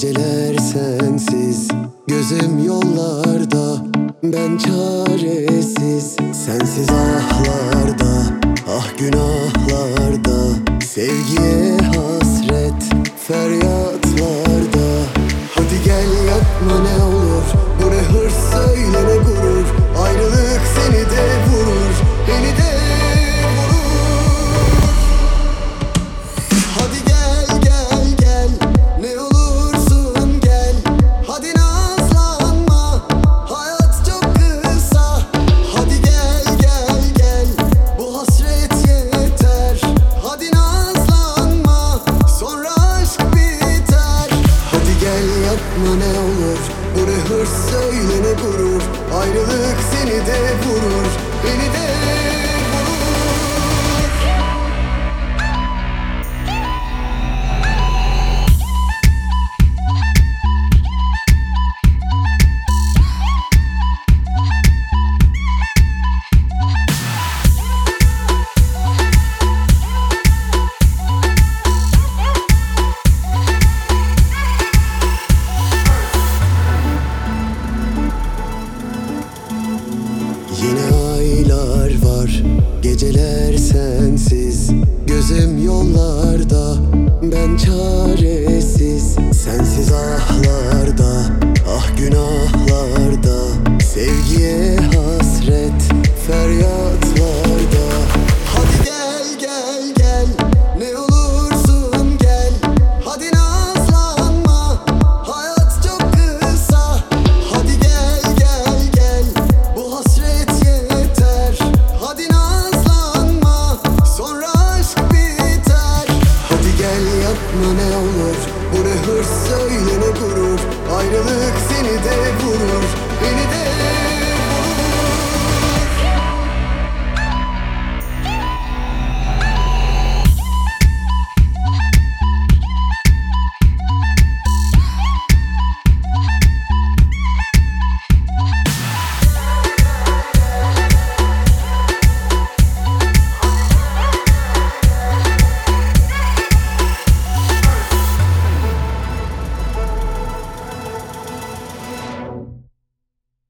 Geceler sensiz. Gözüm yollarda Ben çaresiz. Sensiz ahlarda Ah günahlarda. Sevgiye hasret Feryatlarda. Hadi gel yapma ne yapma ne olur. Bu ne hırs söyle ne gurur. Ayrılık seni de çaresiz. Sensiz olur. Bu ne hırs söyle ne gurur. Ayrılık